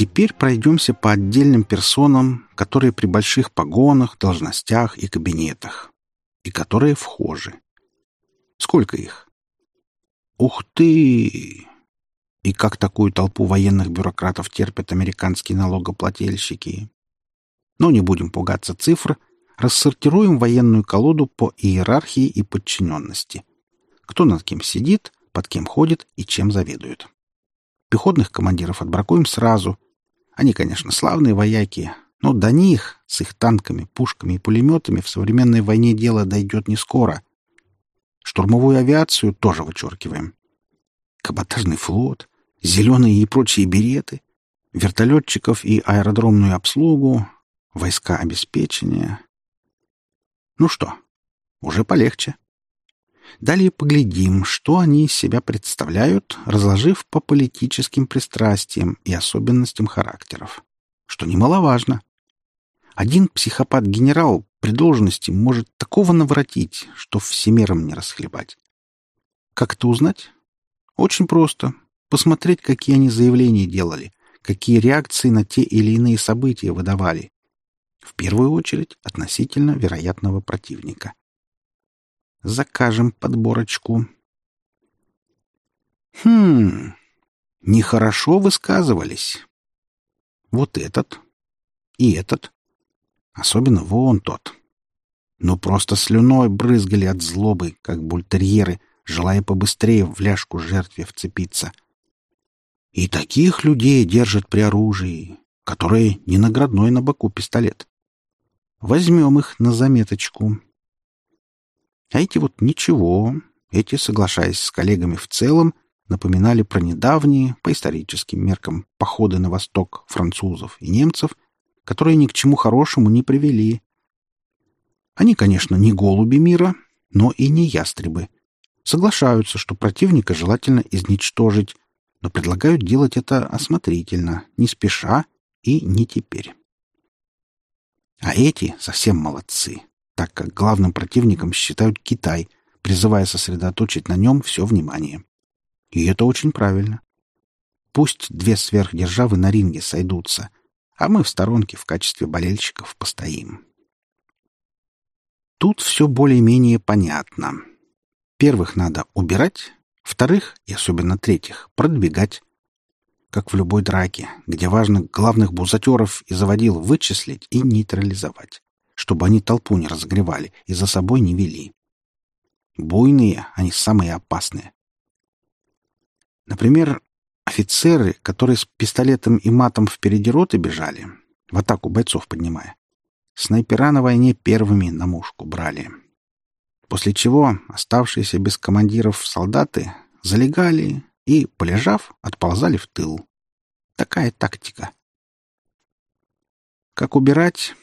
Теперь пройдемся по отдельным персонам, которые при больших погонах, должностях и кабинетах, и которые вхожи. Сколько их? Ух ты! И как такую толпу военных бюрократов терпят американские налогоплательщики? Но не будем пугаться цифр, рассортируем военную колоду по иерархии и подчиненности. Кто над кем сидит, под кем ходит и чем заведует. Пехотных командиров отбракуем сразу. Они, конечно, славные вояки, но до них с их танками, пушками и пулеметами в современной войне дело дойдет не скоро. Штурмовую авиацию тоже вычеркиваем. Каботажный флот, зеленые и прочие береты, вертолетчиков и аэродромную обслугу, войска обеспечения. Ну что, уже полегче. Далее поглядим, что они из себя представляют, разложив по политическим пристрастиям и особенностям характеров. Что немаловажно. Один психопат-генерал при должности может такого наворотить, что всемиром не расхлебать. Как это узнать? Очень просто. Посмотреть, какие они заявления делали, какие реакции на те или иные события выдавали. В первую очередь относительно вероятного противника. Закажем подборочку. Хм, нехорошо высказывались. Вот этот и этот. Особенно вон тот. Ну, просто слюной брызгали от злобы, как бультерьеры, желая побыстрее в ляжку жертве вцепиться. И таких людей держат при оружии, которое не наградной на боку пистолет. Возьмем их на заметочку. А эти вот ничего. Эти, соглашаясь с коллегами в целом, напоминали про недавние, по историческим меркам, походы на восток французов и немцев, которые ни к чему хорошему не привели. Они, конечно, не голуби мира, но и не ястребы. Соглашаются, что противника желательно изничтожить, но предлагают делать это осмотрительно, не спеша и не теперь. А эти совсем молодцы так как главным противником считают Китай, призывая сосредоточить на нем все внимание. И это очень правильно. Пусть две сверхдержавы на ринге сойдутся, а мы в сторонке в качестве болельщиков постоим. Тут все более-менее понятно. Первых надо убирать, вторых, и особенно третьих, продвигать. Как в любой драке, где важно главных бузатеров и заводил вычислить и нейтрализовать чтобы они толпу не разогревали и за собой не вели. Буйные, они самые опасные. Например, офицеры, которые с пистолетом и матом впереди роты бежали, в атаку бойцов поднимая, снайпера на войне первыми на мушку брали. После чего оставшиеся без командиров солдаты залегали и, полежав, отползали в тыл. Такая тактика. Как убирать?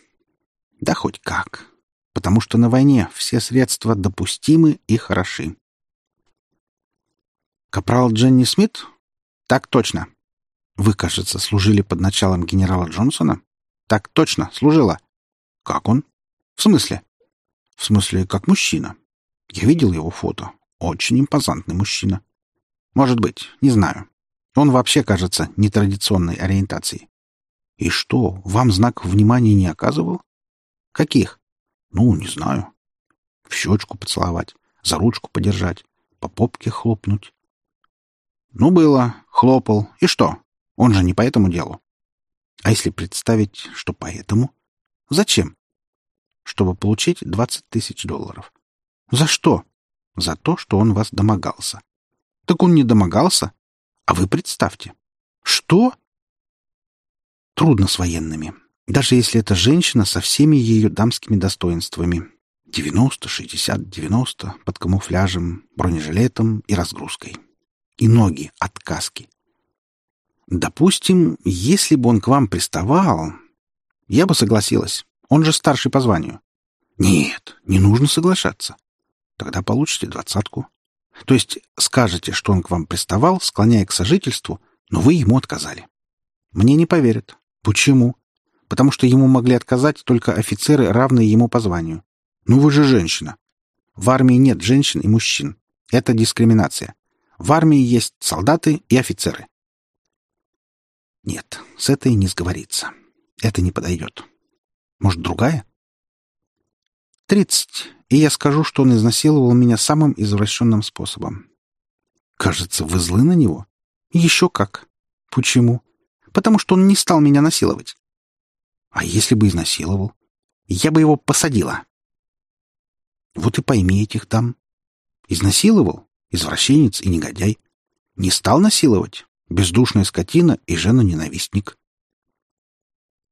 Да хоть как. Потому что на войне все средства допустимы и хороши. Капрал Дженни Смит? Так точно. Вы, кажется, служили под началом генерала Джонсона? Так точно, служила. Как он? В смысле? В смысле, как мужчина. Я видел его фото. Очень импозантный мужчина. Может быть, не знаю. Он вообще, кажется, нетрадиционной ориентации. И что, вам знак внимания не оказывал? Каких? Ну, не знаю. В щечку поцеловать, за ручку подержать, по попке хлопнуть. Ну, было, хлопал. И что? Он же не по этому делу. А если представить, что по этому? Зачем? Чтобы получить двадцать тысяч долларов. За что? За то, что он вас домогался. Так он не домогался. А вы представьте. Что? Трудно с военными. Даже если это женщина со всеми ее дамскими достоинствами. 90, 60, 90 под камуфляжем, бронежилетом и разгрузкой. И ноги от каски. Допустим, если бы он к вам приставал, я бы согласилась. Он же старший по званию. Нет, не нужно соглашаться. Тогда получите двадцатку. То есть скажете, что он к вам приставал, склоняя к сожительству, но вы ему отказали. Мне не поверят. Почему? Потому что ему могли отказать только офицеры, равные ему по званию. Ну вы же женщина. В армии нет женщин и мужчин. Это дискриминация. В армии есть солдаты и офицеры. Нет, с этой не сговорится. Это не подойдет. Может, другая? Тридцать, и я скажу, что он изнасиловал меня самым извращенным способом. Кажется, вы злы на него? Еще как. Почему? Потому что он не стал меня насиловать. А если бы изнасиловал? Я бы его посадила. Вот и пойми этих дам. Изнасиловал? Извращенец и негодяй. Не стал насиловать? Бездушная скотина и жена-ненавистник.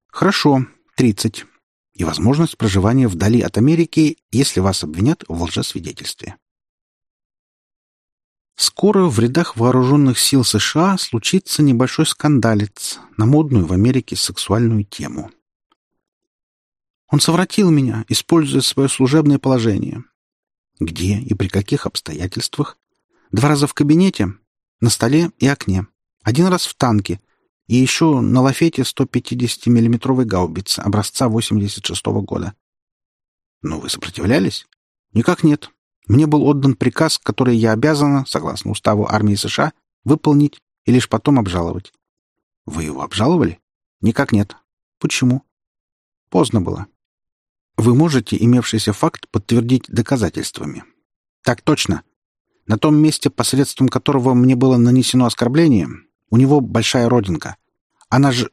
Хорошо, тридцать. И возможность проживания вдали от Америки, если вас обвинят в лжесвидетельстве. Скоро в рядах вооруженных сил США случится небольшой скандалец на модную в Америке сексуальную тему. Он совратил меня, используя свое служебное положение. Где и при каких обстоятельствах? Два раза в кабинете, на столе и окне. Один раз в танке. И еще на лафете 150 миллиметровой гаубицы образца 86 -го года. Но вы сопротивлялись? Никак нет. Мне был отдан приказ, который я обязана, согласно уставу армии США, выполнить и лишь потом обжаловать. Вы его обжаловали? Никак нет. Почему? Поздно было. Вы можете имевшийся факт подтвердить доказательствами. Так точно. На том месте, посредством которого мне было нанесено оскорбление, у него большая родинка. Она же,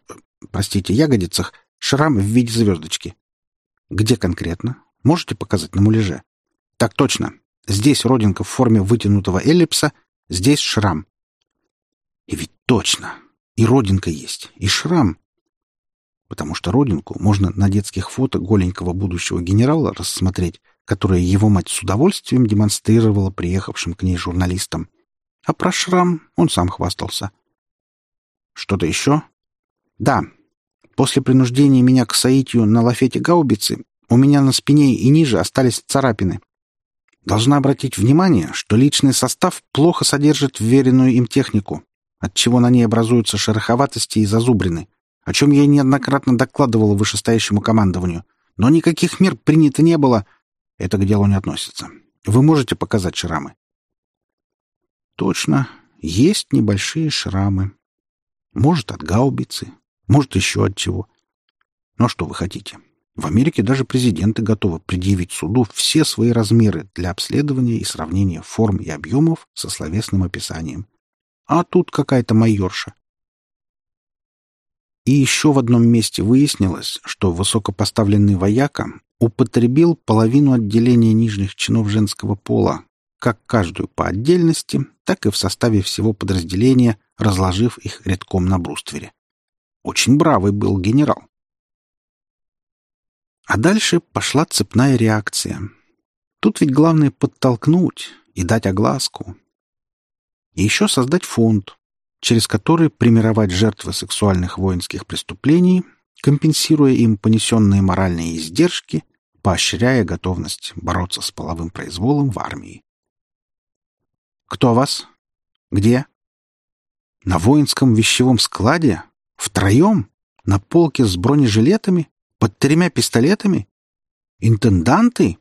простите, ягодицах, шрам в виде звездочки. Где конкретно? Можете показать на муляже? Так точно. Здесь родинка в форме вытянутого эллипса, здесь шрам. И ведь точно. И родинка есть, и шрам. Потому что родинку можно на детских фото голенького будущего генерала рассмотреть, которое его мать с удовольствием демонстрировала приехавшим к ней журналистам. А про шрам он сам хвастался. Что-то еще? Да. После принуждения меня к соитию на лафете гаубицы у меня на спине и ниже остались царапины. Должна обратить внимание, что личный состав плохо содержит вверенную им технику, отчего на ней образуются шероховатости и зазубрины, о чем я неоднократно докладывал вышестоящему командованию. Но никаких мер принято не было. Это к делу не относится. Вы можете показать шрамы? Точно. Есть небольшие шрамы. Может, от гаубицы, может, еще от чего. Но что вы хотите? В Америке даже президенты готовы предъявить суду все свои размеры для обследования и сравнения форм и объемов со словесным описанием. А тут какая-то майорша. И еще в одном месте выяснилось, что высокопоставленный вояка употребил половину отделения нижних чинов женского пола, как каждую по отдельности, так и в составе всего подразделения, разложив их редком на бруствере. Очень бравый был генерал. А дальше пошла цепная реакция. Тут ведь главное подтолкнуть и дать огласку. И еще создать фонд, через который примировать жертвы сексуальных воинских преступлений, компенсируя им понесенные моральные издержки, поощряя готовность бороться с половым произволом в армии. «Кто вас? Где?» «На воинском вещевом складе? Втроем? На полке с бронежилетами?» Под тремя пистолетами? Интенданты?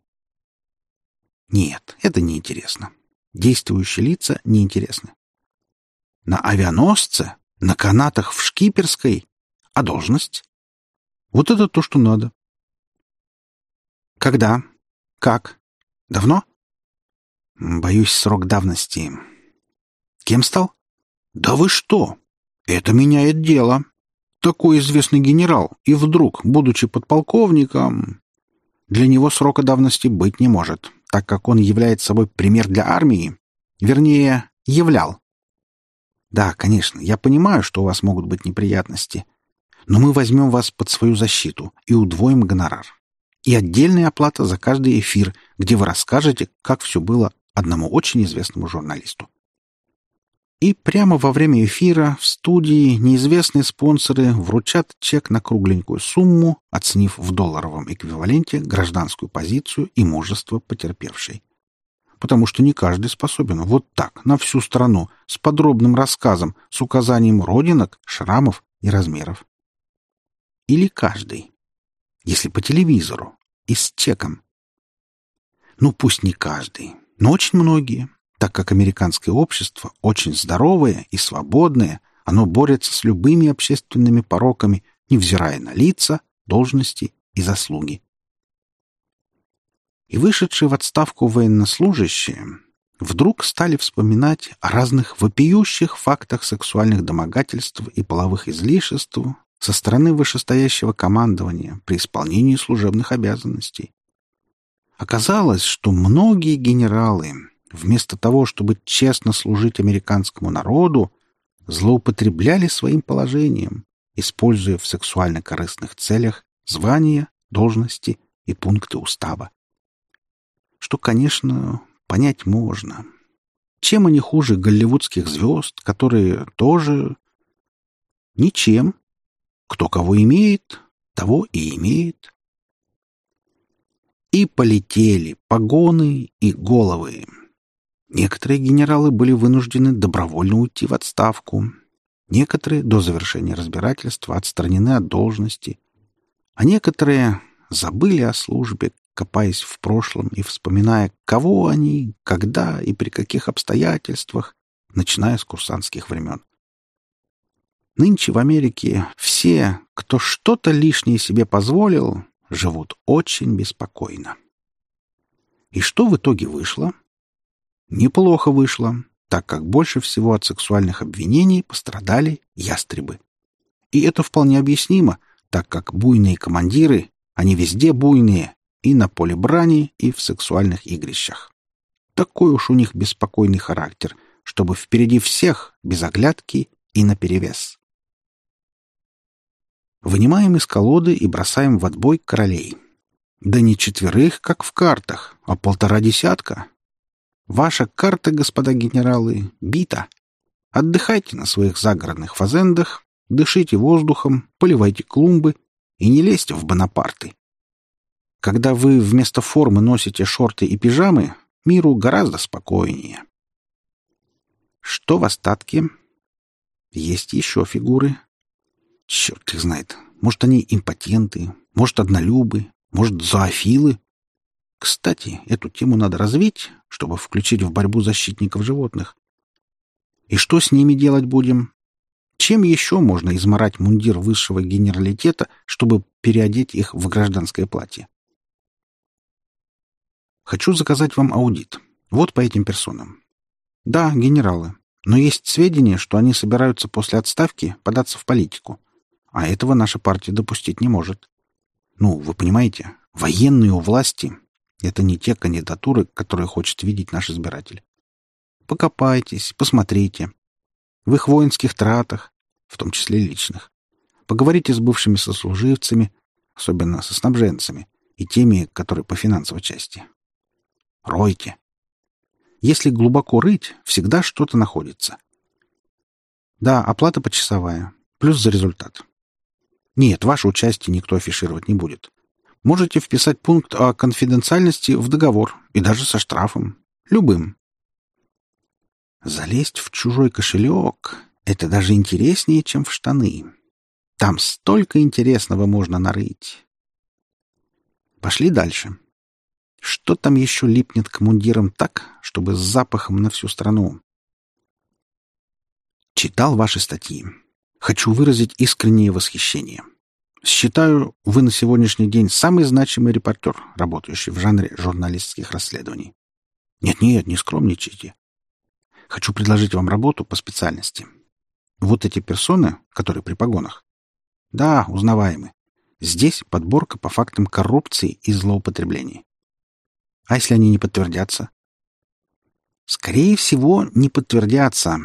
Нет, это неинтересно. Действующие лица неинтересны. На авианосце? На канатах в шкиперской? А должность? Вот это то, что надо. Когда? Как? Давно? Боюсь, срок давности. Кем стал? Да вы что? Это меняет дело такой известный генерал, и вдруг, будучи подполковником... Для него срока давности быть не может, так как он является собой пример для армии. Вернее, являл. Да, конечно, я понимаю, что у вас могут быть неприятности, но мы возьмем вас под свою защиту и удвоим гонорар. И отдельная оплата за каждый эфир, где вы расскажете, как все было одному очень известному журналисту. И прямо во время эфира в студии неизвестные спонсоры вручат чек на кругленькую сумму, оценив в долларовом эквиваленте гражданскую позицию и мужество потерпевшей. Потому что не каждый способен вот так, на всю страну, с подробным рассказом, с указанием родинок, шрамов и размеров. Или каждый, если по телевизору, и с чеком. Ну, пусть не каждый, но очень многие, так как американское общество очень здоровое и свободное, Оно борется с любыми общественными пороками, невзирая на лица, должности и заслуги. И вышедшие в отставку военнослужащие вдруг стали вспоминать о разных вопиющих фактах сексуальных домогательств и половых излишеств со стороны вышестоящего командования при исполнении служебных обязанностей. Оказалось, что многие генералы, вместо того, чтобы честно служить американскому народу, злоупотребляли своим положением, используя в сексуально-корыстных целях звания, должности и пункты устава. Что, конечно, понять можно. Чем они хуже голливудских звезд, которые тоже... Ничем. Кто кого имеет, того и имеет. И полетели погоны и головы. Некоторые генералы были вынуждены добровольно уйти в отставку. Некоторые до завершения разбирательства отстранены от должности. А некоторые забыли о службе, копаясь в прошлом и вспоминая, кого они, когда и при каких обстоятельствах, начиная с курсантских времен. Нынче в Америке все, кто что-то лишнее себе позволил, живут очень беспокойно. И что в итоге вышло? Неплохо вышло, так как больше всего от сексуальных обвинений пострадали ястребы. И это вполне объяснимо, так как буйные командиры, они везде буйные, и на поле брани, и в сексуальных игрищах. Такой уж у них беспокойный характер, чтобы впереди всех, без оглядки и наперевес. Вынимаем из колоды и бросаем в отбой королей. Да не четверых, как в картах, а полтора десятка. Ваша карта, господа генералы, бита. Отдыхайте на своих загородных фазендах, дышите воздухом, поливайте клумбы и не лезьте в бонапарты. Когда вы вместо формы носите шорты и пижамы, миру гораздо спокойнее. Что в остатке? Есть еще фигуры. Черт их знает. Может, они импотенты, может, однолюбы, может, зоофилы. Кстати, эту тему надо развить, чтобы включить в борьбу защитников животных. И что с ними делать будем? Чем еще можно изморать мундир высшего генералитета, чтобы переодеть их в гражданское платье? Хочу заказать вам аудит. Вот по этим персонам. Да, генералы. Но есть сведения, что они собираются после отставки податься в политику. А этого наша партия допустить не может. Ну, вы понимаете, военные у власти — это не те кандидатуры, которые хочет видеть наш избиратель. Покопайтесь, посмотрите. В их воинских тратах, в том числе личных. Поговорите с бывшими сослуживцами, особенно со снабженцами, и теми, которые по финансовой части. Ройте. Если глубоко рыть, всегда что-то находится. Да, оплата почасовая. Плюс за результат. Нет, ваше участие никто афишировать не будет. Можете вписать пункт о конфиденциальности в договор, и даже со штрафом. Любым. Залезть в чужой кошелек — это даже интереснее, чем в штаны. Там столько интересного можно нарыть. Пошли дальше. Что там еще липнет к мундирам так, чтобы с запахом на всю страну? Читал ваши статьи. Хочу выразить искреннее восхищение. Считаю, вы на сегодняшний день самый значимый репортер, работающий в жанре журналистских расследований. Нет-нет, не скромничайте. Хочу предложить вам работу по специальности. Вот эти персоны, которые при погонах. Да, узнаваемы. Здесь подборка по фактам коррупции и злоупотреблений. А если они не подтвердятся? Скорее всего, не подтвердятся.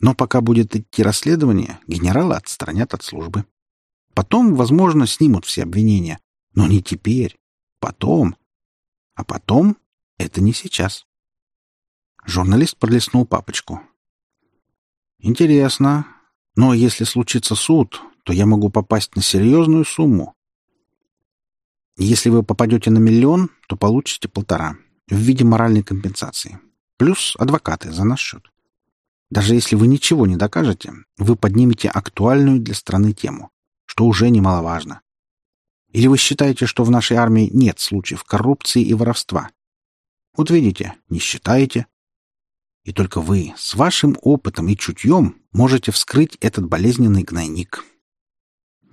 Но пока будет идти расследование, генерала отстранят от службы. Потом, возможно, снимут все обвинения. Но не теперь. Потом. А потом — это не сейчас. Журналист пролистнул папочку. «Интересно. Но если случится суд, то я могу попасть на серьезную сумму. Если вы попадете на миллион, то получите полтора в виде моральной компенсации. Плюс адвокаты за наш счет. Даже если вы ничего не докажете, вы поднимете актуальную для страны тему, что уже немаловажно. Или вы считаете, что в нашей армии нет случаев коррупции и воровства? Вот видите, не считаете. И только вы с вашим опытом и чутьем можете вскрыть этот болезненный гнойник.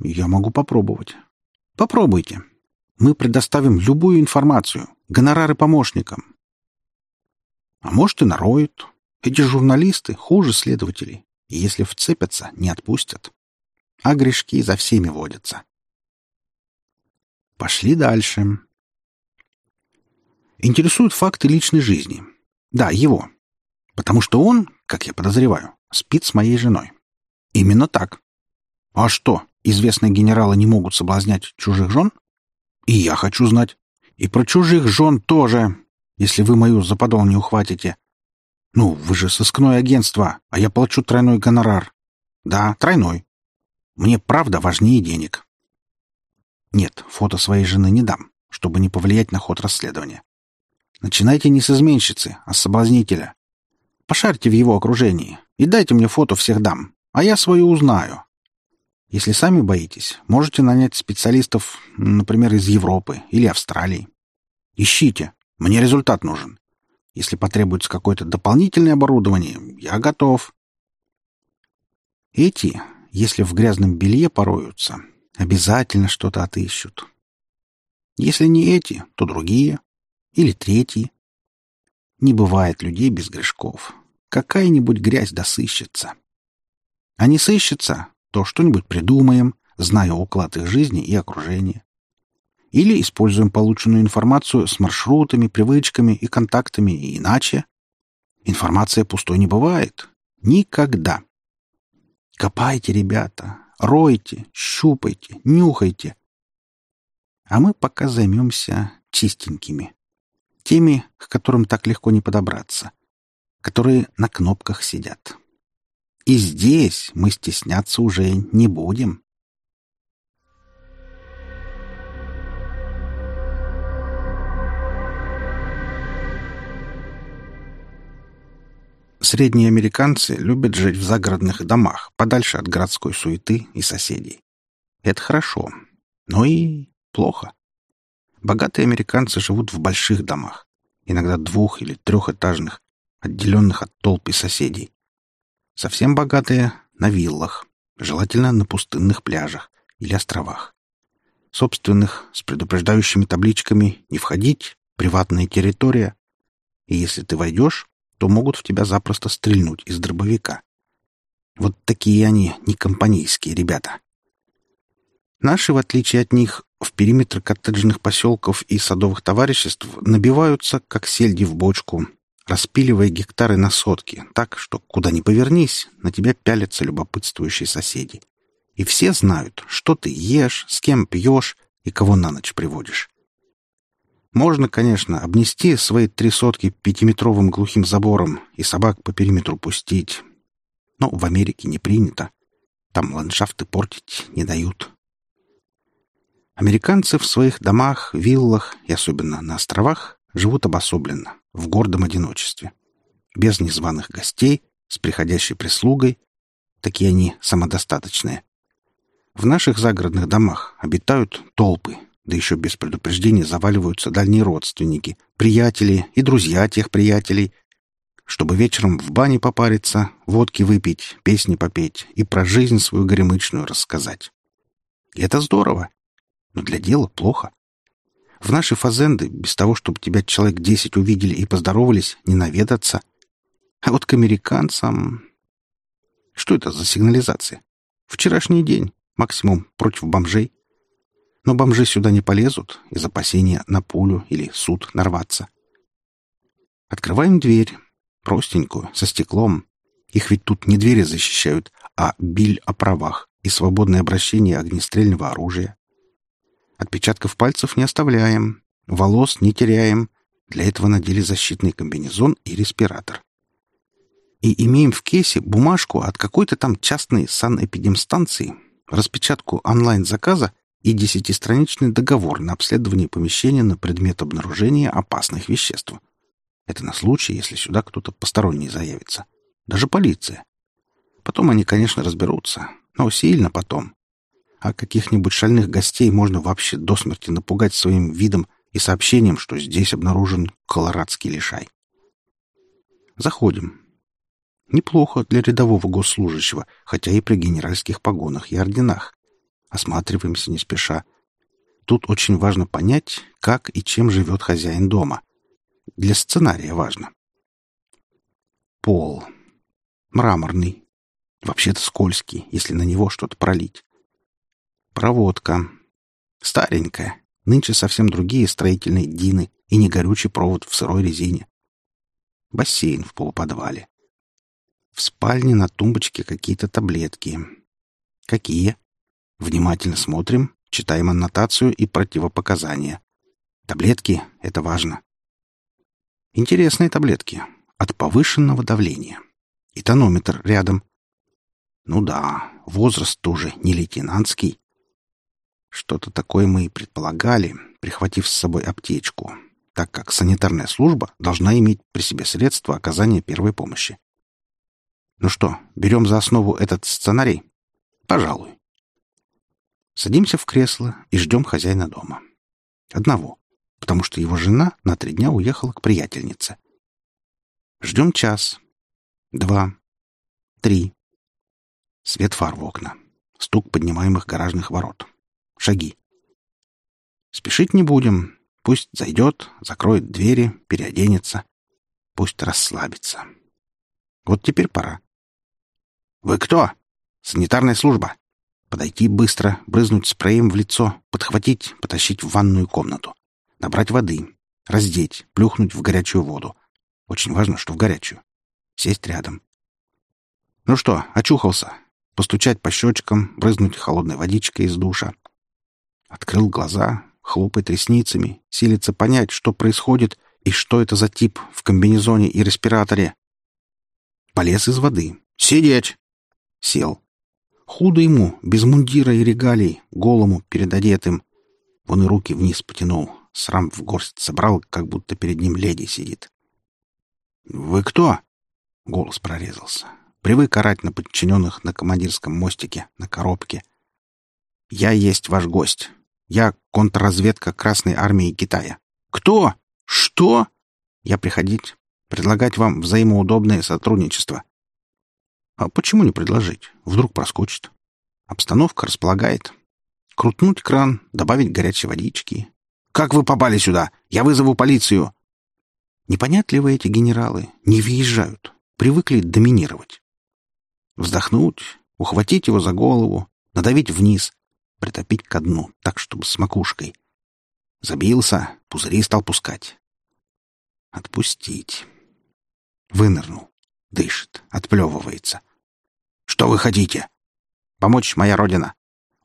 Я могу попробовать. Попробуйте. Мы предоставим любую информацию, гонорары помощникам. А может и нароют. Эти журналисты хуже следователей. И если вцепятся, не отпустят. А грешки за всеми водятся. Пошли дальше. Интересуют факты личной жизни. Да, его. Потому что он, как я подозреваю, спит с моей женой. Именно так. А что, известные генералы не могут соблазнять чужих жен? И я хочу знать. И про чужих жен тоже, если вы мою за не ухватите. Ну, вы же сыскное агентство, а я плачу тройной гонорар. Да, тройной. Мне правда важнее денег. Нет, фото своей жены не дам, чтобы не повлиять на ход расследования. Начинайте не с изменщицы, а с соблазнителя. Пошарьте в его окружении и дайте мне фото всех дам, а я свою узнаю. Если сами боитесь, можете нанять специалистов, например, из Европы или Австралии. Ищите. Мне результат нужен. Если потребуется какое-то дополнительное оборудование, я готов. Эти, если в грязном белье пороются, обязательно что-то отыщут. Если не эти, то другие. Или третьи. Не бывает людей без грешков. Какая-нибудь грязь досыщется. А не сыщется, то что-нибудь придумаем, зная уклад их жизни и окружения. Или используем полученную информацию с маршрутами, привычками и контактами и иначе. Информация пустой не бывает. Никогда. Копайте, ребята, ройте, щупайте, нюхайте. А мы пока займемся чистенькими теми, к которым так легко не подобраться, которые на кнопках сидят. И здесь мы стесняться уже не будем. Средние американцы любят жить в загородных домах, подальше от городской суеты и соседей. Это хорошо, но и плохо. Богатые американцы живут в больших домах, иногда двух- или трехэтажных, отделенных от толпы соседей. Совсем богатые — на виллах, желательно на пустынных пляжах или островах. Собственных, с предупреждающими табличками «Не входить», «Приватная территория». И если ты войдешь, то могут в тебя запросто стрельнуть из дробовика. Вот такие они, не компанейские ребята. Наши, в отличие от них, в периметр коттеджных поселков и садовых товариществ набиваются, как сельди в бочку, распиливая гектары на сотки, так что, куда ни повернись, на тебя пялятся любопытствующие соседи. И все знают, что ты ешь, с кем пьешь и кого на ночь приводишь. Можно, конечно, обнести свои три сотки пятиметровым глухим забором и собак по периметру пустить. Но в Америке не принято. Там ландшафты портить не дают. Американцы в своих домах, виллах и особенно на островах живут обособленно, в гордом одиночестве. Без незваных гостей, с приходящей прислугой. Такие они самодостаточные. В наших загородных домах обитают толпы, да еще без предупреждения заваливаются дальние родственники, приятели и друзья тех приятелей, чтобы вечером в бане попариться, водки выпить, песни попеть и про жизнь свою горемычную рассказать. И это здорово но для дела плохо. В наши фазенды, без того, чтобы тебя человек десять увидели и поздоровались, не наведаться. А вот к американцам... Что это за сигнализация? Вчерашний день, максимум против бомжей. Но бомжи сюда не полезут из опасения на пулю или суд нарваться. Открываем дверь, простенькую, со стеклом. Их ведь тут не двери защищают, а биль о правах и свободное обращение огнестрельного оружия. Отпечатков пальцев не оставляем, волос не теряем. Для этого надели защитный комбинезон и респиратор. И имеем в кейсе бумажку от какой-то там частной санэпидемстанции, распечатку онлайн-заказа и десятистраничный договор на обследование помещения на предмет обнаружения опасных веществ. Это на случай, если сюда кто-то посторонний заявится. Даже полиция. Потом они, конечно, разберутся, но сильно потом а каких-нибудь шальных гостей можно вообще до смерти напугать своим видом и сообщением, что здесь обнаружен колорадский лишай. Заходим. Неплохо для рядового госслужащего, хотя и при генеральских погонах и орденах. Осматриваемся не спеша. Тут очень важно понять, как и чем живет хозяин дома. Для сценария важно. Пол. Мраморный. Вообще-то скользкий, если на него что-то пролить. Проводка. Старенькая. Нынче совсем другие строительные дины и не горючий провод в сырой резине. Бассейн в полуподвале. В спальне на тумбочке какие-то таблетки. Какие? Внимательно смотрим, читаем аннотацию и противопоказания. Таблетки — это важно. Интересные таблетки. От повышенного давления. И тонометр рядом. Ну да, возраст тоже не лейтенантский. Что-то такое мы и предполагали, прихватив с собой аптечку, так как санитарная служба должна иметь при себе средства оказания первой помощи. Ну что, берем за основу этот сценарий? Пожалуй. Садимся в кресло и ждем хозяина дома. Одного, потому что его жена на три дня уехала к приятельнице. Ждем час, два, три. Свет фар в окна, стук поднимаемых гаражных ворот, шаги. Спешить не будем. Пусть зайдет, закроет двери, переоденется. Пусть расслабится. Вот теперь пора. «Вы кто?» «Санитарная служба». Подойти быстро, брызнуть спреем в лицо, подхватить, потащить в ванную комнату. Набрать воды, раздеть, плюхнуть в горячую воду. Очень важно, что в горячую. Сесть рядом. Ну что, очухался? Постучать по щечкам, брызнуть холодной водичкой из душа. Открыл глаза, хлопает ресницами, силится понять, что происходит и что это за тип в комбинезоне и респираторе. Полез из воды. «Сидеть!» Сел. Худо ему, без мундира и регалий, голому, перед одетым. Он и руки вниз потянул, срам в горсть собрал, как будто перед ним леди сидит. «Вы кто?» — голос прорезался. Привык орать на подчиненных на командирском мостике, на коробке. «Я есть ваш гость. Я контрразведка Красной Армии Китая». «Кто? Что?» «Я приходить, предлагать вам взаимоудобное сотрудничество. А почему не предложить? Вдруг проскочит. Обстановка располагает. Крутнуть кран, добавить горячей водички. «Как вы попали сюда? Я вызову полицию!» Непонятливые эти генералы не въезжают, привыкли доминировать. Вздохнуть, ухватить его за голову, надавить вниз, притопить ко дну, так, чтобы с макушкой. Забился, пузыри стал пускать. Отпустить. Вынырнул. Дышит, отплевывается. Что вы хотите? Помочь моя родина.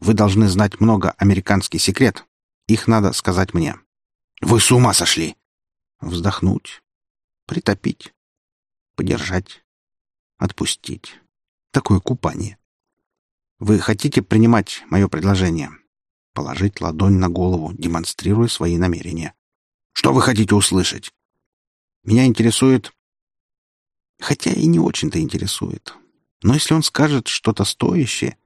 Вы должны знать много американский секрет. Их надо сказать мне. Вы с ума сошли! Вздохнуть. Притопить. Подержать. Отпустить. Такое купание. Вы хотите принимать мое предложение? Положить ладонь на голову, демонстрируя свои намерения. Что вы хотите услышать? Меня интересует... Хотя и не очень-то интересует. Но если он скажет что-то стоящее,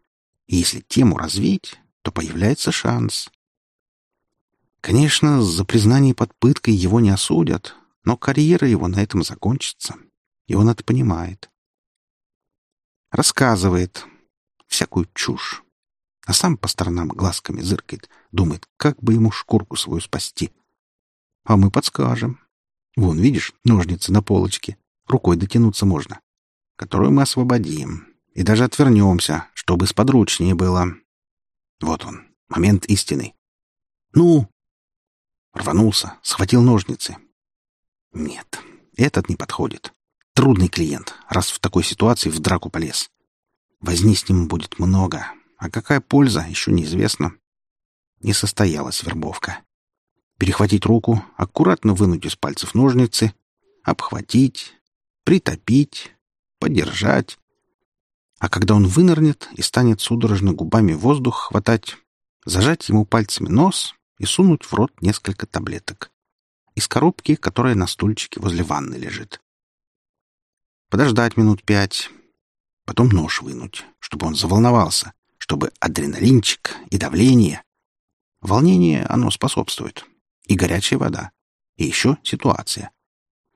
и если тему развить, то появляется шанс. Конечно, за признание под пыткой его не осудят, но карьера его на этом закончится, и он это понимает. Рассказывает всякую чушь, а сам по сторонам глазками зыркает, думает, как бы ему шкурку свою спасти. А мы подскажем. Вон, видишь, ножницы на полочке, рукой дотянуться можно которую мы освободим, и даже отвернемся, чтобы сподручнее было. Вот он, момент истины. Ну? Рванулся, схватил ножницы. Нет, этот не подходит. Трудный клиент, раз в такой ситуации в драку полез. Возни с ним будет много, а какая польза, еще неизвестно. Не состоялась вербовка. Перехватить руку, аккуратно вынуть из пальцев ножницы, обхватить, притопить, подержать. А когда он вынырнет и станет судорожно губами воздух хватать, зажать ему пальцами нос и сунуть в рот несколько таблеток. Из коробки, которая на стульчике возле ванны лежит. Подождать минут пять. Потом нож вынуть, чтобы он заволновался, чтобы адреналинчик и давление. Волнение оно способствует. И горячая вода. И еще ситуация.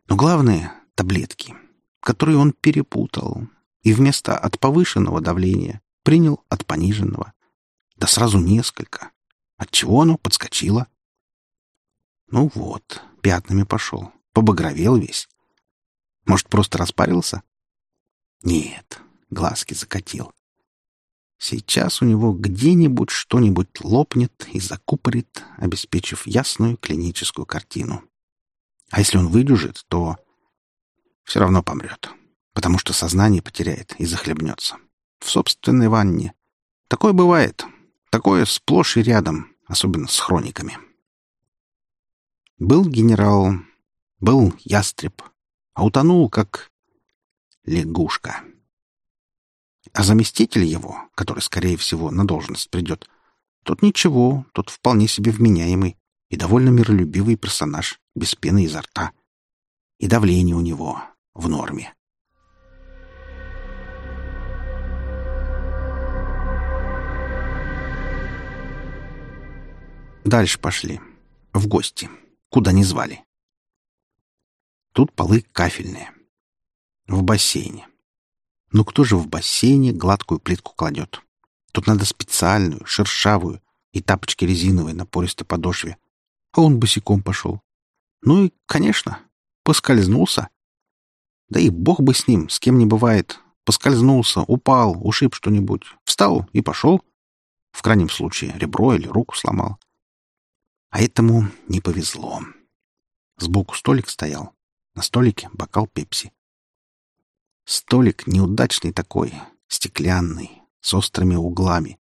Но главное — таблетки. который он перепутал и вместо от повышенного давления принял от пониженного. Да сразу несколько. Отчего оно подскочило? Ну вот, пятнами пошел. Побагровел весь. Может, просто распарился? Нет, глазки закатил. Сейчас у него где-нибудь что-нибудь лопнет и закупорит, обеспечив ясную клиническую картину. А если он выдюжит, то все равно помрет, потому что сознание потеряет и захлебнется. В собственной ванне. Такое бывает. Такое сплошь и рядом, особенно с хрониками. Был генерал, был ястреб, а утонул как лягушка. А заместитель его, который, скорее всего, на должность придет, тот ничего, тот вполне себе вменяемый и довольно миролюбивый персонаж, без пены изо рта. И давление у него в норме. Дальше пошли. В гости. Куда не звали. Тут полы кафельные. В бассейне. Ну кто же в бассейне гладкую плитку кладет? Тут надо специальную, шершавую и тапочки резиновые на пористой подошве. А он босиком пошел. Ну и, конечно, поскользнулся. Да и бог бы с ним, с кем не бывает. Поскользнулся, упал, ушиб что-нибудь. Встал и пошел. В крайнем случае, ребро или руку сломал. А этому не повезло. Сбоку столик стоял. На столике бокал пепси. Столик неудачный такой, стеклянный, с острыми углами.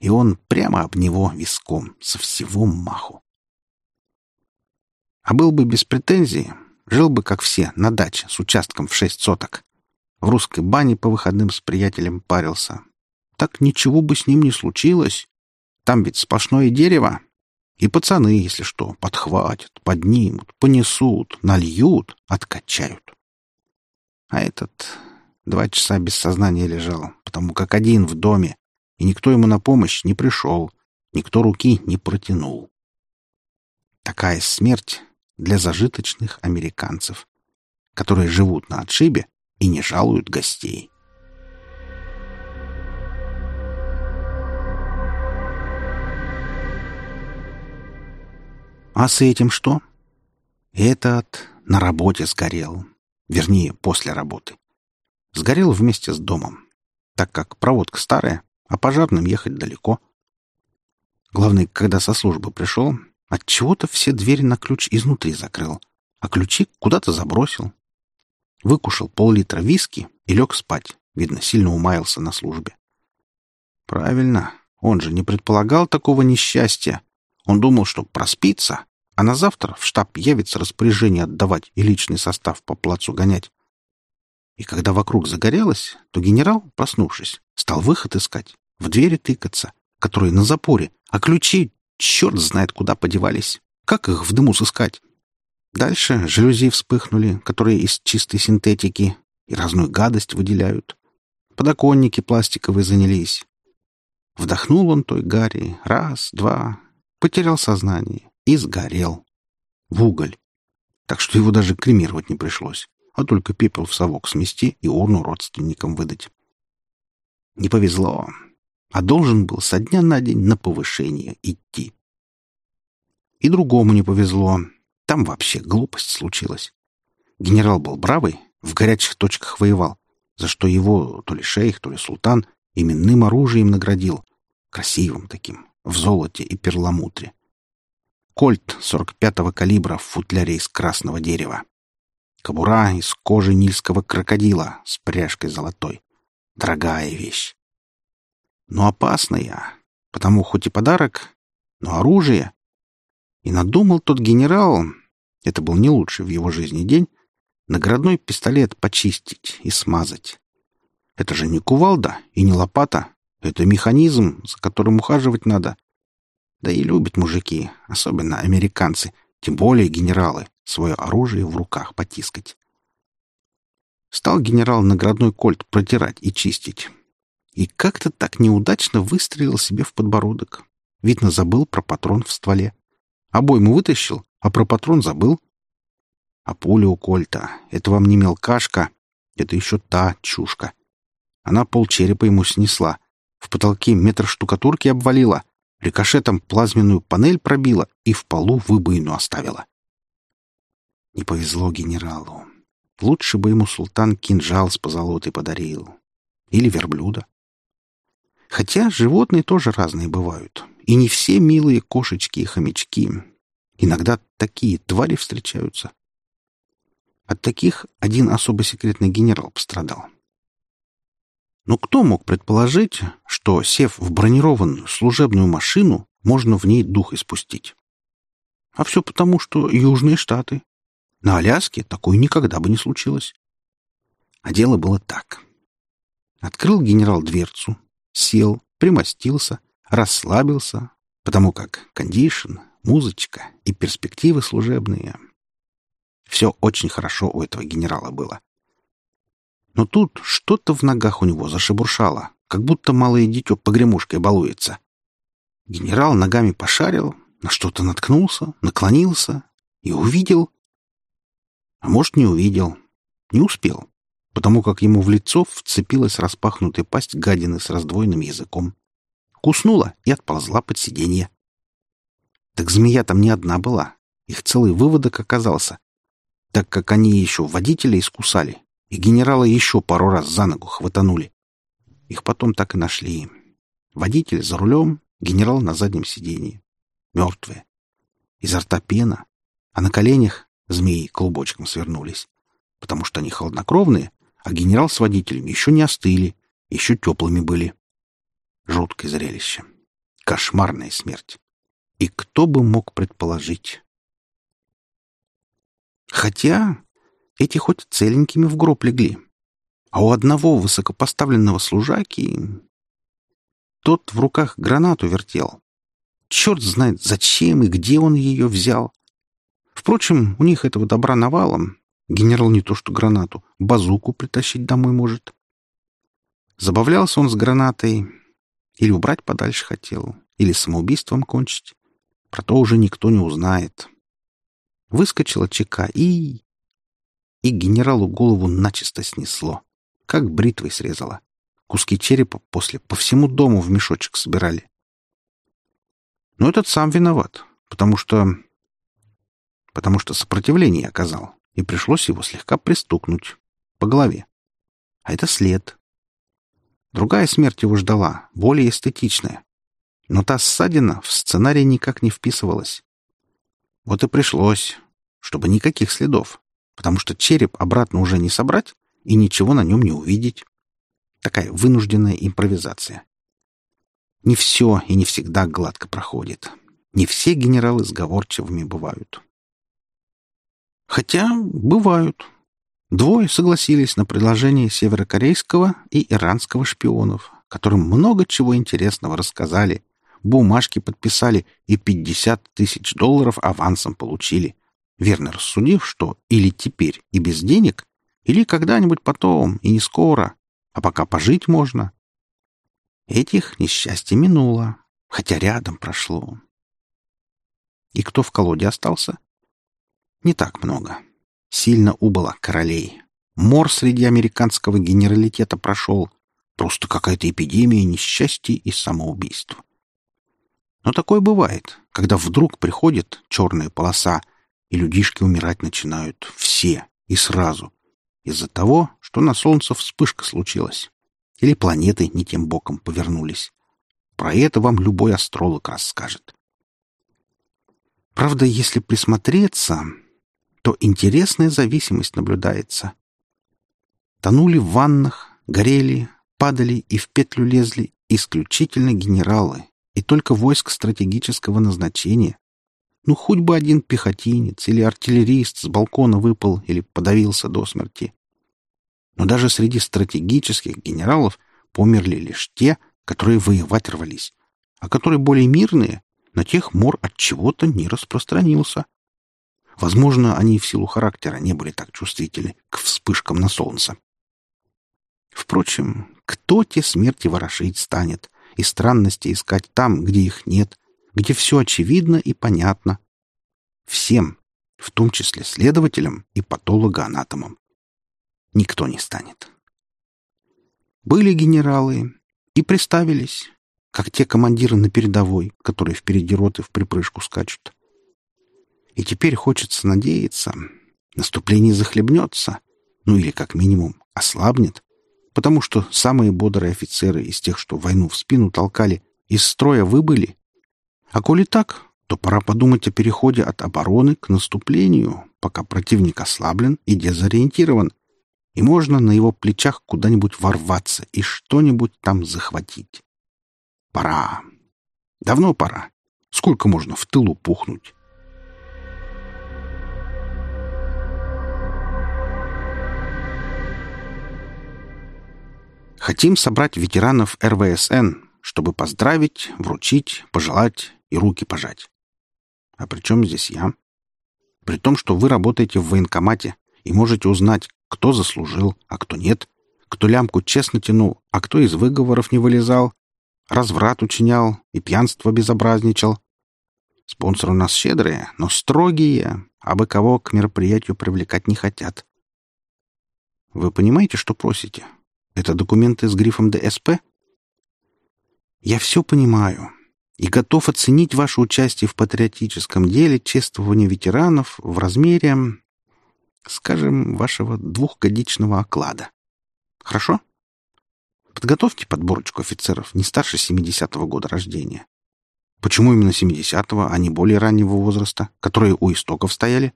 И он прямо об него виском, со всего маху. А был бы без претензий, жил бы, как все, на даче с участком в шесть соток. В русской бане по выходным с приятелем парился. Так ничего бы с ним не случилось. Там ведь сплошное дерево. И пацаны, если что, подхватят, поднимут, понесут, нальют, откачают. А этот два часа без сознания лежал, потому как один в доме, и никто ему на помощь не пришел, никто руки не протянул. Такая смерть для зажиточных американцев, которые живут на отшибе и не жалуют гостей. А с этим что? Этот на работе сгорел. Вернее, после работы. Сгорел вместе с домом, так как проводка старая, а пожарным ехать далеко. Главное, когда со службы пришел, от чего то все двери на ключ изнутри закрыл, а ключи куда-то забросил. Выкушал пол-литра виски и лег спать. Видно, сильно умаялся на службе. Правильно, он же не предполагал такого несчастья. Он думал, что проспится, а на завтра в штаб явится распоряжение отдавать и личный состав по плацу гонять. И когда вокруг загорелось, то генерал, проснувшись, стал выход искать, в двери тыкаться, которые на запоре, а ключи черт знает куда подевались. Как их в дыму сыскать? Дальше жалюзи вспыхнули, которые из чистой синтетики и разную гадость выделяют. Подоконники пластиковые занялись. Вдохнул он той гари. Раз, два. Потерял сознание и сгорел. В уголь. Так что его даже кремировать не пришлось, а только пепел в совок смести и урну родственникам выдать. Не повезло, а должен был со дня на день на повышение идти. И другому не повезло. Там вообще глупость случилась. Генерал был бравый, в горячих точках воевал, за что его то ли шейх, то ли султан именным оружием наградил, красивым таким, в золоте и перламутре. Кольт 45-го калибра в футляре из красного дерева. Кобура из кожи нильского крокодила с пряжкой золотой. Дорогая вещь. Но опасная, потому хоть и подарок, но оружие. И надумал тот генерал, это был не лучший в его жизни день, наградной пистолет почистить и смазать. Это же не кувалда и не лопата. Это механизм, за которым ухаживать надо. Да и любят мужики, особенно американцы, тем более генералы, свое оружие в руках потискать. Стал генерал наградной кольт протирать и чистить. И как-то так неудачно выстрелил себе в подбородок. Видно, забыл про патрон в стволе. Обойму вытащил, а про патрон забыл. А пуля у кольта — это вам не мелкашка. Это еще та чушка. Она полчерепа ему снесла. В потолке метр штукатурки обвалила. Рикошетом плазменную панель пробила и в полу выбоину оставила. Не повезло генералу. Лучше бы ему султан кинжал с позолотой подарил. Или верблюда. Хотя животные тоже разные бывают. И не все милые кошечки и хомячки. Иногда такие твари встречаются. От таких один особо секретный генерал пострадал. Но кто мог предположить, что, сев в бронированную служебную машину, можно в ней дух испустить? А все потому, что Южные Штаты. На Аляске такое никогда бы не случилось. А дело было так. Открыл генерал дверцу, сел, примостился, расслабился, потому как кондишн, музычка и перспективы служебные. Все очень хорошо у этого генерала было. Но тут что-то в ногах у него зашебуршало, как будто малое дитё погремушкой балуется. Генерал ногами пошарил, на что-то наткнулся, наклонился и увидел. А может, не увидел, не успел, потому как ему в лицо вцепилась распахнутая пасть гадины с раздвоенным языком. Куснула и отползла под сиденье. Так змея там не одна была. Их целый выводок оказался, так как они еще водителя искусали, и генерала еще пару раз за ногу хватанули. Их потом так и нашли. Водитель за рулем, генерал на заднем сиденье. Мертвые. Изо рта пена, а на коленях змеи клубочком свернулись, потому что они холоднокровные, а генерал с водителем еще не остыли, еще теплыми были. Жуткое зрелище. Кошмарная смерть. И кто бы мог предположить? Хотя эти хоть целенькими в гроб легли. А у одного высокопоставленного служаки... Тот в руках гранату вертел. Черт знает, зачем и где он ее взял. Впрочем, у них этого добра навалом. Генерал не то что гранату, базуку притащить домой может. Забавлялся он с гранатой. Или убрать подальше хотел, или самоубийством кончить. Про то уже никто не узнает. Выскочила чека и... И генералу голову начисто снесло. Как бритвой срезала. Куски черепа после по всему дому в мешочек собирали. Но этот сам виноват, потому что... Потому что сопротивление оказал, и пришлось его слегка пристукнуть. По голове. А это след. Другая смерть его ждала, более эстетичная. Но та ссадина в сценарий никак не вписывалась. Вот и пришлось, чтобы никаких следов, потому что череп обратно уже не собрать и ничего на нем не увидеть. Такая вынужденная импровизация. Не все и не всегда гладко проходит. Не все генералы сговорчивыми бывают. Хотя бывают. Двое согласились на предложение северокорейского и иранского шпионов, которым много чего интересного рассказали бумажки подписали и 50 тысяч долларов авансом получили, верно рассудив, что или теперь и без денег, или когда-нибудь потом, и не скоро, а пока пожить можно. Этих несчастье минуло, хотя рядом прошло. И кто в колоде остался? Не так много. Сильно убыло королей. Мор среди американского генералитета прошел. Просто какая-то эпидемия несчастья и самоубийств. Но такое бывает, когда вдруг приходит черная полоса, и людишки умирать начинают все и сразу, из-за того, что на Солнце вспышка случилась, или планеты не тем боком повернулись. Про это вам любой астролог расскажет. Правда, если присмотреться, то интересная зависимость наблюдается. Тонули в ваннах, горели, падали и в петлю лезли исключительно генералы, и только войск стратегического назначения. Ну, хоть бы один пехотинец или артиллерист с балкона выпал или подавился до смерти. Но даже среди стратегических генералов померли лишь те, которые воевать рвались, а которые более мирные, на тех мор от чего-то не распространился. Возможно, они в силу характера не были так чувствительны к вспышкам на солнце. Впрочем, кто те смерти ворошить станет, и странности искать там, где их нет, где все очевидно и понятно. Всем, в том числе следователям и патологоанатомам. никто не станет. Были генералы и приставились, как те командиры на передовой, которые впереди роты в припрыжку скачут. И теперь хочется надеяться, наступление захлебнется, ну или как минимум ослабнет, потому что самые бодрые офицеры из тех, что войну в спину толкали, из строя выбыли. А коли так, то пора подумать о переходе от обороны к наступлению, пока противник ослаблен и дезориентирован, и можно на его плечах куда-нибудь ворваться и что-нибудь там захватить. Пора. Давно пора. Сколько можно в тылу пухнуть? Хотим собрать ветеранов РВСН, чтобы поздравить, вручить, пожелать и руки пожать. А при чем здесь я? При том, что вы работаете в военкомате и можете узнать, кто заслужил, а кто нет, кто лямку честно тянул, а кто из выговоров не вылезал, разврат учинял и пьянство безобразничал. Спонсоры у нас щедрые, но строгие, а бы кого к мероприятию привлекать не хотят. Вы понимаете, что просите? Это документы с грифом ДСП? Я все понимаю и готов оценить ваше участие в патриотическом деле чествования ветеранов в размере, скажем, вашего двухгодичного оклада. Хорошо? Подготовьте подборочку офицеров не старше 70-го года рождения. Почему именно 70-го, а не более раннего возраста, которые у истоков стояли?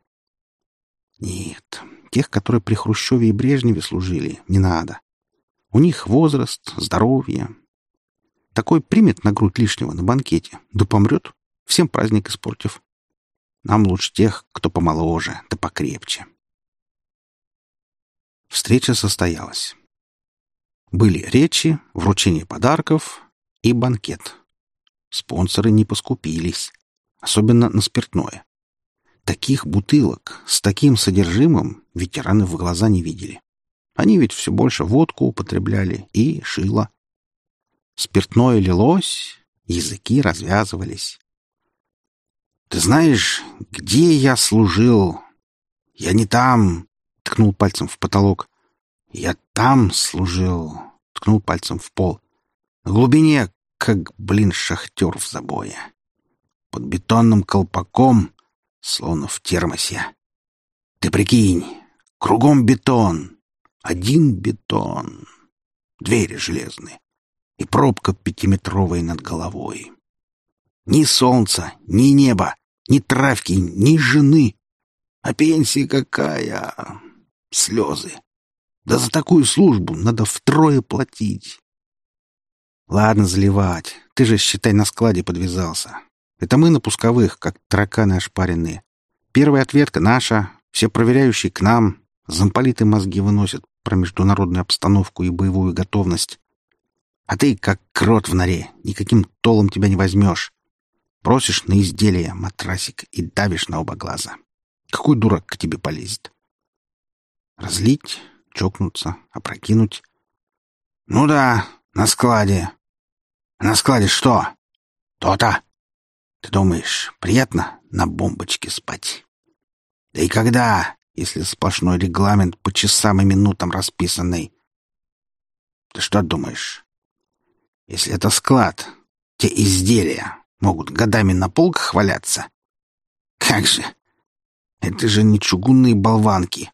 Нет, тех, которые при Хрущеве и Брежневе служили, не надо. У них возраст, здоровье, такой примет на грудь лишнего на банкете, да помрет, всем праздник испортив. Нам лучше тех, кто помоложе, да покрепче. Встреча состоялась. Были речи, вручение подарков и банкет. Спонсоры не поскупились, особенно на спиртное. Таких бутылок с таким содержимым ветераны в глаза не видели. Они ведь все больше водку употребляли и шило. Спиртное лилось, языки развязывались. «Ты знаешь, где я служил? Я не там!» — ткнул пальцем в потолок. «Я там служил!» — ткнул пальцем в пол. «На глубине, как, блин, шахтер в забое. Под бетонным колпаком, словно в термосе. Ты прикинь, кругом бетон, один бетон, двери железные и пробка пятиметровая над головой. Ни солнца, ни неба, ни травки, ни жены. А пенсия какая? Слезы. Да за такую службу надо втрое платить. Ладно, заливать. Ты же, считай, на складе подвязался. Это мы на пусковых, как тараканы ошпаренные. Первая ответка наша, все проверяющие к нам. Замполиты мозги выносят про международную обстановку и боевую готовность. А ты, как крот в норе, никаким толом тебя не возьмешь. Просишь на изделие матрасик и давишь на оба глаза. Какой дурак к тебе полезет? Разлить, чокнуться, опрокинуть. Ну да, на складе. На складе что? То-то. Ты думаешь, приятно на бомбочке спать? Да и когда, если сплошной регламент по часам и минутам расписанный? Ты что думаешь, если это склад, те изделия могут годами на полках валяться. Как же? Это же не чугунные болванки.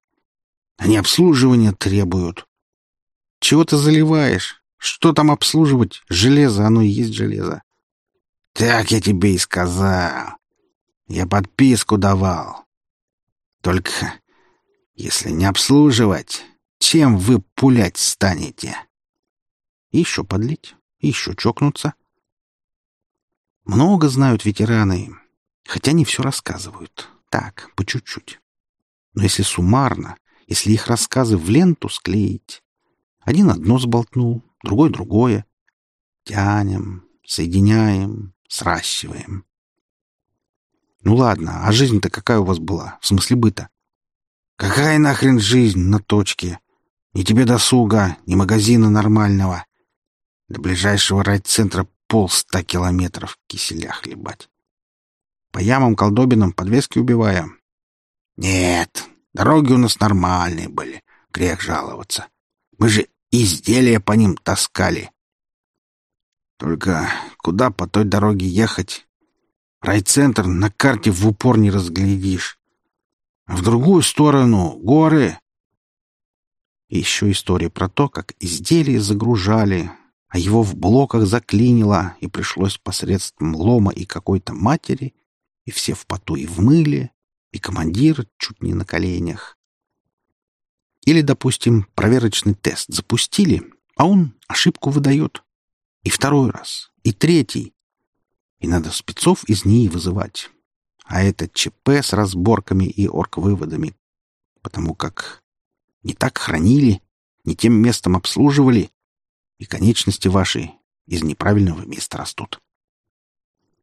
Они обслуживания требуют. Чего ты заливаешь? Что там обслуживать? Железо, оно и есть железо. Так я тебе и сказал. Я подписку давал. Только если не обслуживать, чем вы пулять станете? Еще подлить еще чокнуться. Много знают ветераны, хотя не все рассказывают. Так, по чуть-чуть. Но если суммарно, если их рассказы в ленту склеить, один одно сболтнул, другой другое, тянем, соединяем, сращиваем. Ну ладно, а жизнь-то какая у вас была, в смысле быта? Какая нахрен жизнь на точке? Ни тебе досуга, ни магазина нормального. До ближайшего райцентра полста километров киселя хлебать. По ямам-колдобинам подвески убиваем. Нет, дороги у нас нормальные были, грех жаловаться. Мы же изделия по ним таскали. Только куда по той дороге ехать? Райцентр на карте в упор не разглядишь. А в другую сторону — горы. И еще история про то, как изделия загружали, а его в блоках заклинило, и пришлось посредством лома и какой-то матери, и все в поту и в мыле, и командир чуть не на коленях. Или, допустим, проверочный тест запустили, а он ошибку выдает. И второй раз, и третий. И надо спецов из НИИ вызывать. А это ЧП с разборками и орг-выводами. Потому как не так хранили, не тем местом обслуживали, и конечности ваши из неправильного места растут.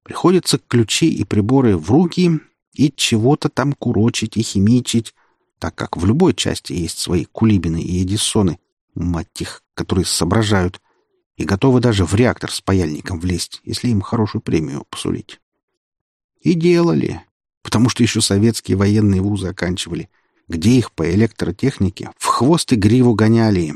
Приходится ключи и приборы в руки и чего-то там курочить и химичить, так как в любой части есть свои кулибины и эдисоны, мать их, которые соображают, и готовы даже в реактор с паяльником влезть, если им хорошую премию посулить. И делали, потому что еще советские военные вузы оканчивали, где их по электротехнике в хвост и гриву гоняли.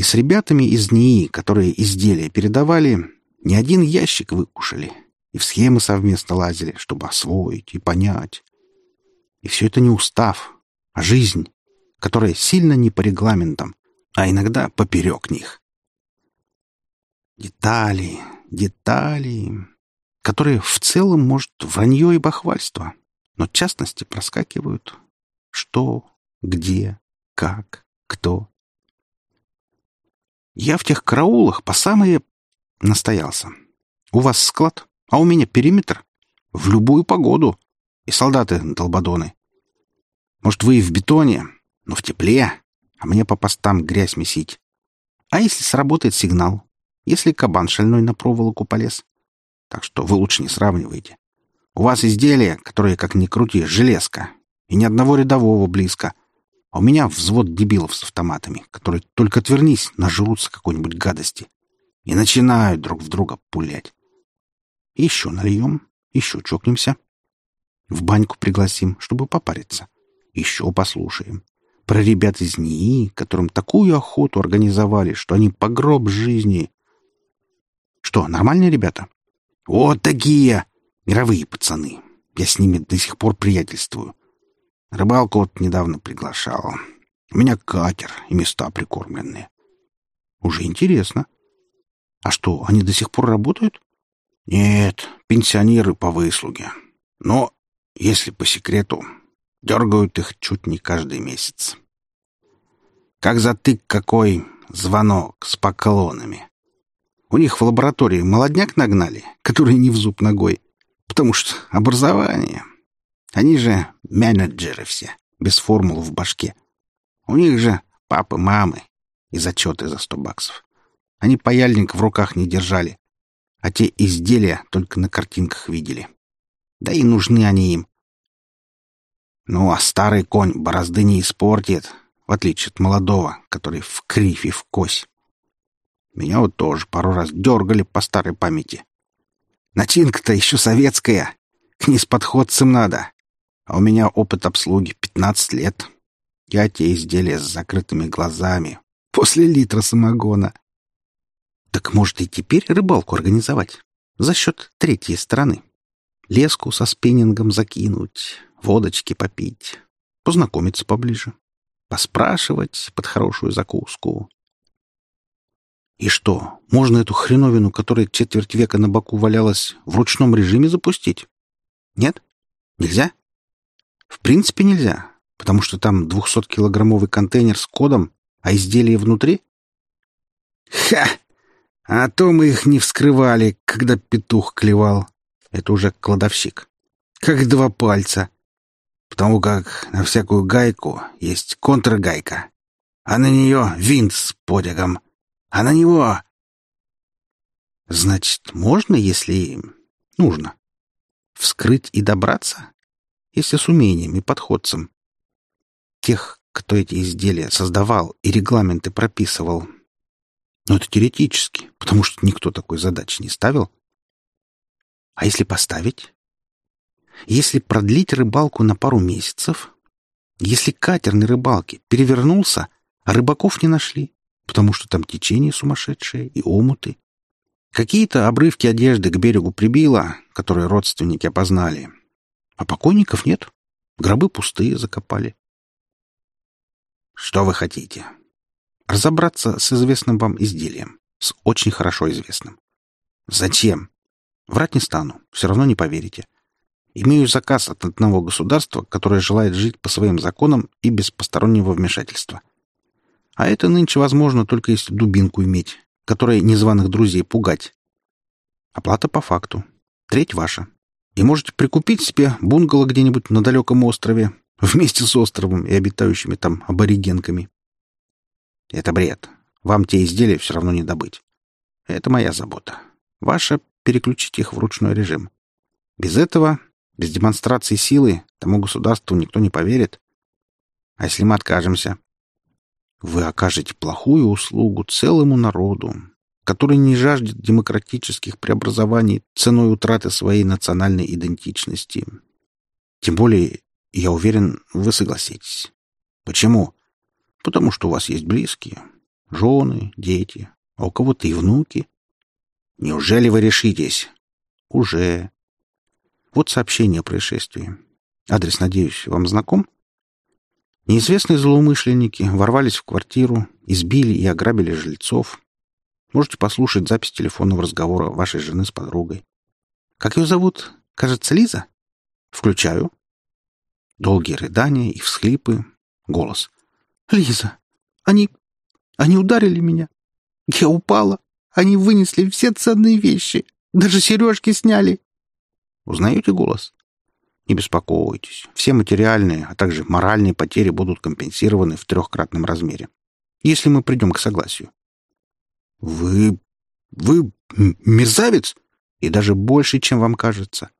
И с ребятами из НИИ, которые изделия передавали, ни один ящик выкушали, и в схемы совместно лазили, чтобы освоить и понять. И все это не устав, а жизнь, которая сильно не по регламентам, а иногда поперек них. Детали, детали, которые в целом, может, вранье и бахвальство, но частности проскакивают. Что, где, как, кто. Я в тех караулах по самое настоялся. У вас склад, а у меня периметр. В любую погоду. И солдаты долбадоны. Может, вы и в бетоне, но в тепле, а мне по постам грязь месить. А если сработает сигнал? Если кабан шальной на проволоку полез? Так что вы лучше не сравнивайте. У вас изделия, которые, как ни крути, железка. И ни одного рядового близко. А у меня взвод дебилов с автоматами, которые только отвернись, нажрутся какой-нибудь гадости. И начинают друг в друга пулять. Еще нальем, еще чокнемся. В баньку пригласим, чтобы попариться. Еще послушаем. Про ребят из НИИ, которым такую охоту организовали, что они по гроб жизни. Что, нормальные ребята? Вот такие! Мировые пацаны. Я с ними до сих пор приятельствую. Рыбалку вот недавно приглашал. У меня катер и места прикормленные. Уже интересно. А что, они до сих пор работают? Нет, пенсионеры по выслуге. Но, если по секрету, Дергают их чуть не каждый месяц. Как затык какой звонок с поклонами. У них в лаборатории молодняк нагнали, который не в зуб ногой, потому что образование. Они же менеджеры все, без формул в башке. У них же папы, мамы и зачеты за сто баксов. Они паяльник в руках не держали, а те изделия только на картинках видели. Да и нужны они им, ну, а старый конь борозды не испортит, в отличие от молодого, который в кривь и в кось. Меня вот тоже пару раз дергали по старой памяти. Начинка-то еще советская. К ней с подходцем надо. А у меня опыт обслуги пятнадцать лет. Я те изделия с закрытыми глазами. После литра самогона. Так может и теперь рыбалку организовать? За счет третьей стороны. Леску со спиннингом закинуть, водочки попить, познакомиться поближе, поспрашивать под хорошую закуску. И что, можно эту хреновину, которая четверть века на боку валялась, в ручном режиме запустить? Нет? Нельзя? В принципе нельзя, потому что там 200-килограммовый контейнер с кодом, а изделие внутри? Ха! А то мы их не вскрывали, когда петух клевал. Это уже кладовщик. Как два пальца потому как на всякую гайку есть контргайка, а на нее винт с подягом, а на него... Значит, можно, если нужно, вскрыть и добраться, если с умением и подходцем. Тех, кто эти изделия создавал и регламенты прописывал. Но это теоретически, потому что никто такой задачи не ставил. А если поставить? Если продлить рыбалку на пару месяцев, если катер на рыбалке перевернулся, А рыбаков не нашли, потому что там течение сумасшедшее и омуты. Какие-то обрывки одежды к берегу прибило, которые родственники опознали. А покойников нет. Гробы пустые закопали. Что вы хотите? Разобраться с известным вам изделием. С очень хорошо известным. Зачем? Врать не стану. Все равно не поверите. Имею заказ от одного государства, которое желает жить по своим законам и без постороннего вмешательства. А это нынче возможно только если дубинку иметь, которая незваных друзей пугать. Оплата по факту. Треть ваша. И можете прикупить себе бунгало где-нибудь на далеком острове, вместе с островом и обитающими там аборигенками. Это бред. Вам те изделия все равно не добыть. Это моя забота. Ваша — переключить их в ручной режим. Без этого, без демонстрации силы, тому государству никто не поверит. А если мы откажемся? Вы окажете плохую услугу целому народу, который не жаждет демократических преобразований ценой утраты своей национальной идентичности. Тем более, я уверен, вы согласитесь. Почему? Потому что у вас есть близкие, жены, дети, а у кого-то и внуки. Неужели вы решитесь? Уже. Вот сообщение о происшествии. Адрес, надеюсь, вам знаком? Неизвестные злоумышленники ворвались в квартиру, избили и ограбили жильцов. Можете послушать запись телефонного разговора вашей жены с подругой. Как ее зовут? Кажется, Лиза? Включаю. Долгие рыдания и всхлипы. Голос. Лиза, они... они ударили меня. Я упала. Они вынесли все ценные вещи. Даже сережки сняли. Узнаете голос? Не беспокойтесь. Все материальные, а также моральные потери будут компенсированы в трехкратном размере. Если мы придем к согласию. Вы... вы мерзавец? И даже больше, чем вам кажется.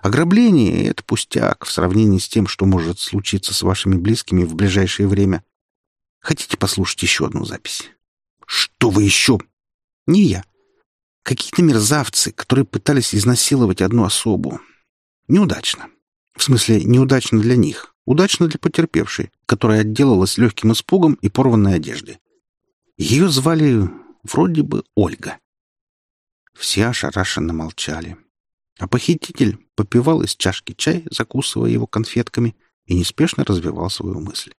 Ограбление — это пустяк в сравнении с тем, что может случиться с вашими близкими в ближайшее время. Хотите послушать еще одну запись? Что вы еще? Не я. Какие-то мерзавцы, которые пытались изнасиловать одну особу. Неудачно. В смысле, неудачно для них. Удачно для потерпевшей, которая отделалась легким испугом и порванной одеждой. Ее звали вроде бы Ольга. Все ошарашенно молчали. А похититель попивал из чашки чай, закусывая его конфетками, и неспешно развивал свою мысль.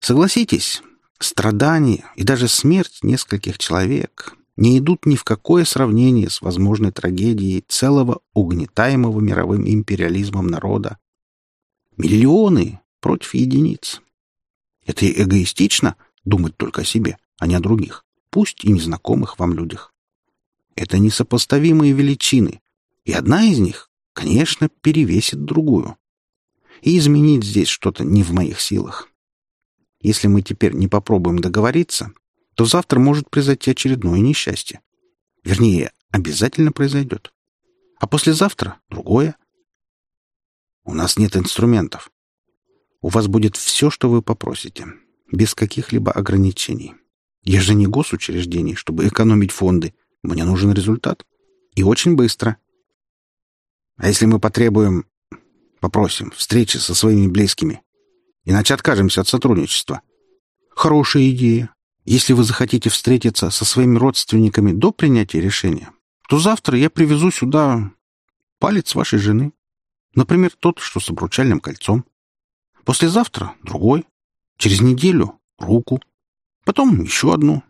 Согласитесь, страдания и даже смерть нескольких человек не идут ни в какое сравнение с возможной трагедией целого угнетаемого мировым империализмом народа. Миллионы против единиц. Это эгоистично думать только о себе, а не о других, пусть и незнакомых вам людях. Это несопоставимые величины, и одна из них, конечно, перевесит другую. И изменить здесь что-то не в моих силах. Если мы теперь не попробуем договориться, то завтра может произойти очередное несчастье. Вернее, обязательно произойдет. А послезавтра — другое. У нас нет инструментов. У вас будет все, что вы попросите, без каких-либо ограничений. Я же не госучреждение, чтобы экономить фонды. Мне нужен результат. И очень быстро. А если мы потребуем, попросим, встречи со своими близкими, иначе откажемся от сотрудничества? Хорошая идея. Если вы захотите встретиться со своими родственниками до принятия решения, то завтра я привезу сюда палец вашей жены. Например, тот, что с обручальным кольцом. Послезавтра — другой. Через неделю — руку. Потом еще одну.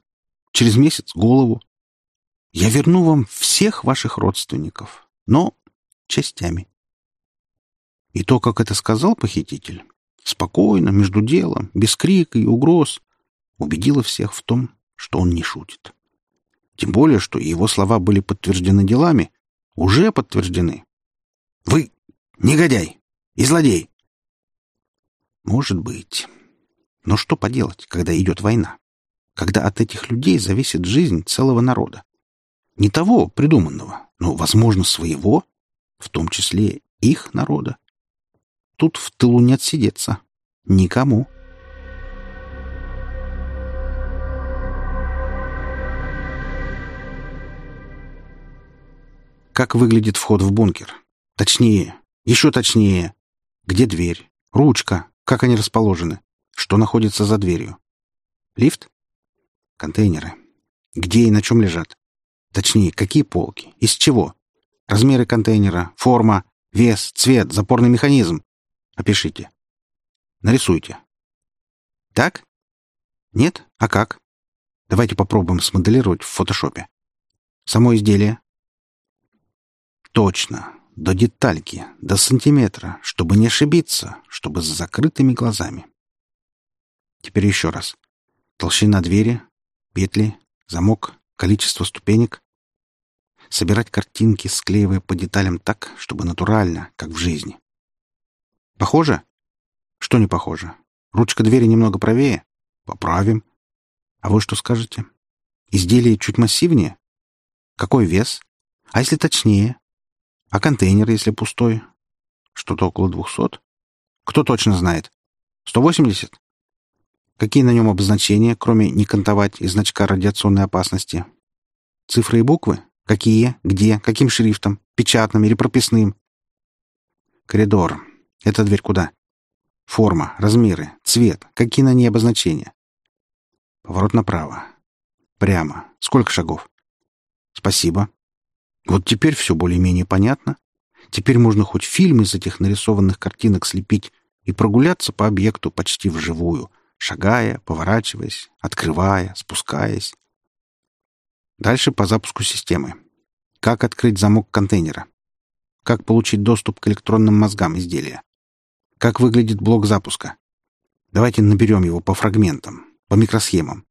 Через месяц — голову. Я верну вам всех ваших родственников, но частями. И то, как это сказал похититель, спокойно, между делом, без крика и угроз, убедила всех в том, что он не шутит. Тем более, что его слова были подтверждены делами, уже подтверждены. «Вы негодяй и злодей!» Может быть. Но что поделать, когда идет война? Когда от этих людей зависит жизнь целого народа? Не того придуманного, но, возможно, своего, в том числе их народа. Тут в тылу не отсидеться. Никому. Как выглядит вход в бункер? Точнее, еще точнее. Где дверь? Ручка? Как они расположены? Что находится за дверью? Лифт? Контейнеры. Где и на чем лежат? Точнее, какие полки? Из чего? Размеры контейнера, форма, вес, цвет, запорный механизм. Опишите. Нарисуйте. Так? Нет? А как? Давайте попробуем смоделировать в фотошопе. Само изделие. Точно. До детальки, до сантиметра, чтобы не ошибиться, чтобы с закрытыми глазами. Теперь еще раз. Толщина двери, петли, замок, количество ступенек. Собирать картинки, склеивая по деталям так, чтобы натурально, как в жизни. Похоже? Что не похоже? Ручка двери немного правее? Поправим. А вы что скажете? Изделие чуть массивнее? Какой вес? А если точнее? А контейнер, если пустой? Что-то около двухсот? Кто точно знает? Сто восемьдесят? Какие на нем обозначения, кроме «не кантовать» и значка радиационной опасности? Цифры и буквы? Какие? Где? Каким шрифтом? Печатным или прописным? Коридор. Эта дверь куда? Форма, размеры, цвет. Какие на ней обозначения? Поворот направо. Прямо. Сколько шагов? Спасибо. Вот теперь все более-менее понятно. Теперь можно хоть фильм из этих нарисованных картинок слепить и прогуляться по объекту почти вживую, шагая, поворачиваясь, открывая, спускаясь. Дальше по запуску системы. Как открыть замок контейнера? Как получить доступ к электронным мозгам изделия? Как выглядит блок запуска? Давайте наберем его по фрагментам, по микросхемам.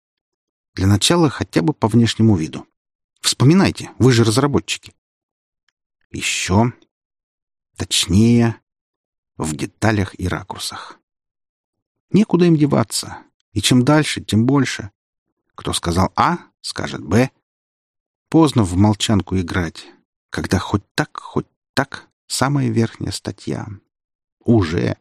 Для начала хотя бы по внешнему виду. Вспоминайте, вы же разработчики. Еще точнее в деталях и ракурсах. Некуда им деваться. И чем дальше, тем больше. Кто сказал А, скажет Б. Поздно в молчанку играть, когда хоть так, хоть так самая верхняя статья. Уже.